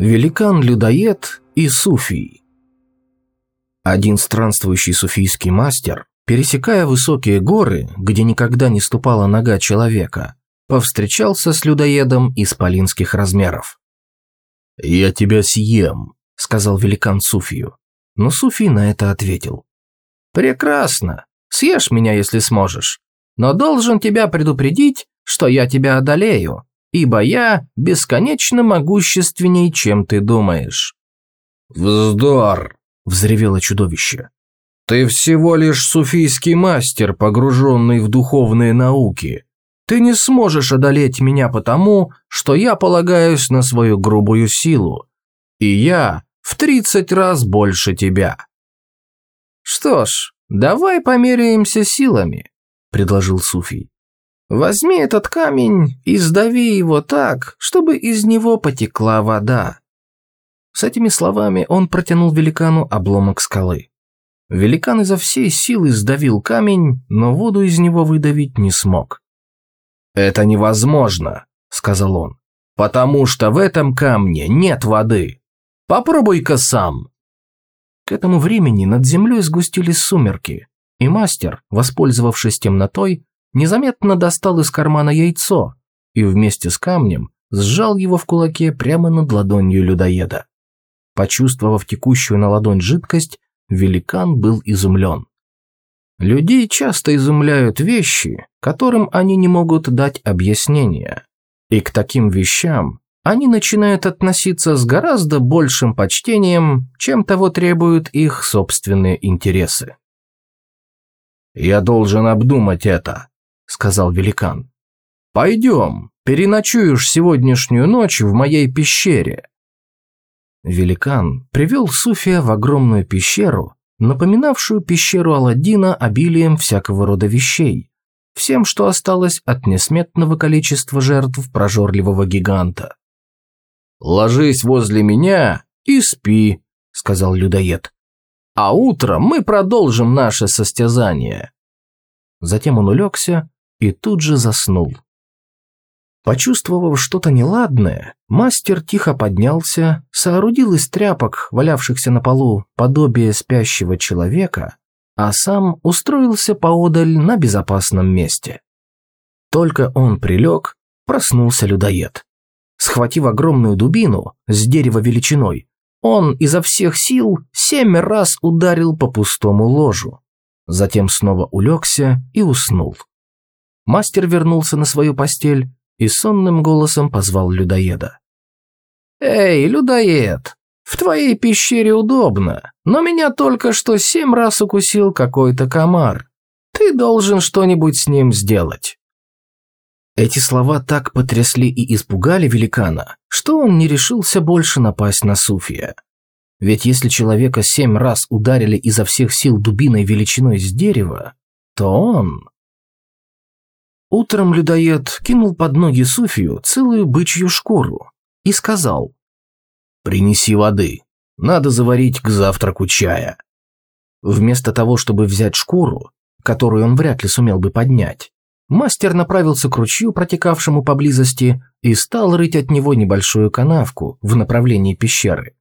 Великан-людоед и суфий Один странствующий суфийский мастер, пересекая высокие горы, где никогда не ступала нога человека, повстречался с людоедом исполинских размеров. «Я тебя съем», — сказал великан Суфию. Но Суфий на это ответил. «Прекрасно. Съешь меня, если сможешь. Но должен тебя предупредить, что я тебя одолею, ибо я бесконечно могущественней, чем ты думаешь». «Вздор!» – взревело чудовище. «Ты всего лишь суфийский мастер, погруженный в духовные науки. Ты не сможешь одолеть меня потому, что я полагаюсь на свою грубую силу. И я в тридцать раз больше тебя». «Что ж, давай померяемся силами», – предложил Суфий. Возьми этот камень и сдави его так, чтобы из него потекла вода». С этими словами он протянул великану обломок скалы. Великан изо всей силы сдавил камень, но воду из него выдавить не смог. «Это невозможно», — сказал он, — «потому что в этом камне нет воды. Попробуй-ка сам». К этому времени над землей сгустились сумерки, и мастер, воспользовавшись темнотой, незаметно достал из кармана яйцо и вместе с камнем сжал его в кулаке прямо над ладонью людоеда. Почувствовав текущую на ладонь жидкость, великан был изумлен. Людей часто изумляют вещи, которым они не могут дать объяснения. И к таким вещам они начинают относиться с гораздо большим почтением, чем того требуют их собственные интересы. «Я должен обдумать это», сказал великан. «Пойдем, переночуешь сегодняшнюю ночь в моей пещере». Великан привел Суфия в огромную пещеру, напоминавшую пещеру Аладдина обилием всякого рода вещей, всем, что осталось от несметного количества жертв прожорливого гиганта. «Ложись возле меня и спи», — сказал людоед. «А утром мы продолжим наше состязание». Затем он улегся и тут же заснул. Почувствовав что-то неладное, мастер тихо поднялся, соорудил из тряпок, валявшихся на полу, подобие спящего человека, а сам устроился поодаль на безопасном месте. Только он прилег, проснулся людоед. Схватив огромную дубину с дерева величиной, он изо всех сил семь раз ударил по пустому ложу. Затем снова улегся и уснул. Мастер вернулся на свою постель и сонным голосом позвал людоеда. «Эй, людоед, в твоей пещере удобно, но меня только что семь раз укусил какой-то комар. Ты должен что-нибудь с ним сделать». Эти слова так потрясли и испугали великана, что он не решился больше напасть на Суфия. Ведь если человека семь раз ударили изо всех сил дубиной величиной с дерева, то он Утром людоед кинул под ноги Суфию целую бычью шкуру и сказал «Принеси воды, надо заварить к завтраку чая». Вместо того, чтобы взять шкуру, которую он вряд ли сумел бы поднять, мастер направился к ручью, протекавшему поблизости, и стал рыть от него небольшую канавку в направлении пещеры.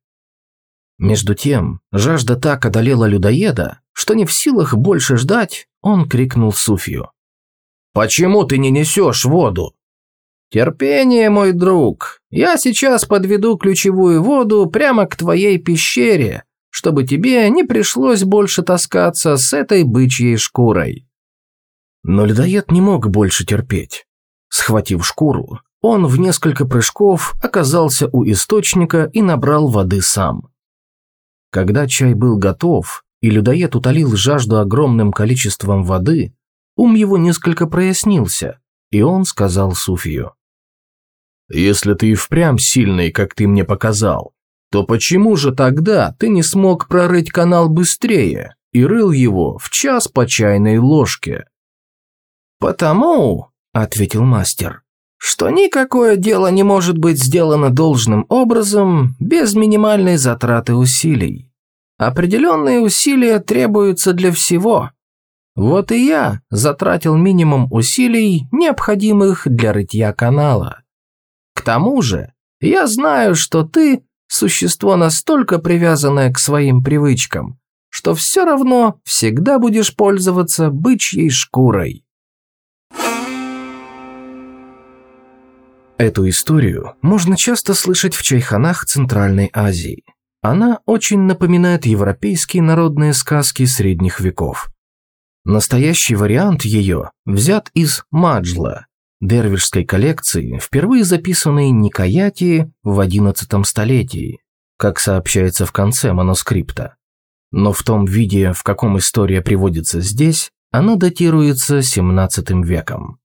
Между тем, жажда так одолела людоеда, что не в силах больше ждать, он крикнул Суфию. Почему ты не несешь воду?» «Терпение, мой друг. Я сейчас подведу ключевую воду прямо к твоей пещере, чтобы тебе не пришлось больше таскаться с этой бычьей шкурой». Но людоед не мог больше терпеть. Схватив шкуру, он в несколько прыжков оказался у источника и набрал воды сам. Когда чай был готов, и людоед утолил жажду огромным количеством воды, ум его несколько прояснился, и он сказал Суфию. «Если ты и впрямь сильный, как ты мне показал, то почему же тогда ты не смог прорыть канал быстрее и рыл его в час по чайной ложке?» «Потому», — ответил мастер, — «что никакое дело не может быть сделано должным образом без минимальной затраты усилий. Определенные усилия требуются для всего, вот и я затратил минимум усилий, необходимых для рытья канала. К тому же, я знаю, что ты существо настолько привязанное к своим привычкам, что все равно всегда будешь пользоваться бычьей шкурой. Эту историю можно часто слышать в чайханах Центральной Азии. Она очень напоминает европейские народные сказки средних веков. Настоящий вариант ее взят из Маджла, дервишской коллекции, впервые записанной Никаяти в XI столетии, как сообщается в конце манускрипта. Но в том виде, в каком история приводится здесь, она датируется XVII веком.